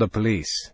The police.